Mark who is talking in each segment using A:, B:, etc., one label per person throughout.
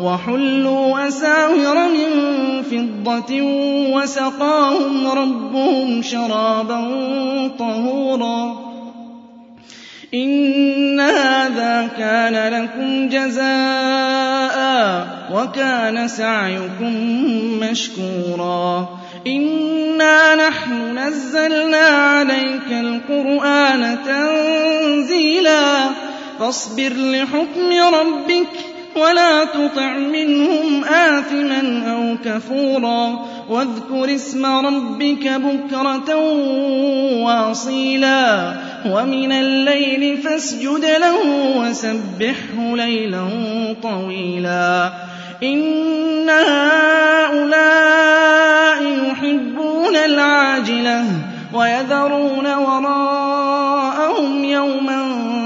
A: وَحُلُّوا أَسَاوِرَ مِن فِضَّةٍ وَسَقَاهُمْ رَبُّهُمْ شَرَابًا طَهُورًا. إِنَّ هَٰذَا كَانَ لَكُمْ جَزَاءً وَكَانَ سَعْيُكُم مَّشْكُورًا. إِنَّا نَحْنُ نَزَّلْنَا عَلَيْكَ الْقُرْآنَ تَنزِيلًا. فَاصْبِرْ لِحُكْمِ رَبِّكَ وَلَا تُطِعْ مِنْهُمْ آثِمًا أَوْ كَفُورًا وَاذْكُرِ اسْمَ رَبِّكَ بُكْرَةً وَأَصِيلًا وَمِنَ اللَّيْلِ فَاسْجُدْ لَهُ وَسَبِّحْهُ لَيْلًا طَوِيلًا إِنَّ هَٰؤُلَاءِ يُحِبُّونَ الْعَاجِلَةَ وَيَذَرُونَ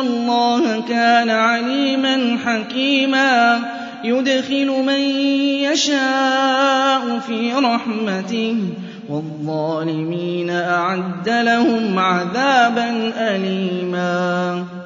A: اللَّهَ كَانَ عَلِيمًا حَكِيمًا. يُدْخِلُ مَن يَشَاءُ فِي رَحْمَتِهِ وَالظَّالِمِينَ أَعَدَّ لَهُمْ عَذَابًا أَلِيمًا.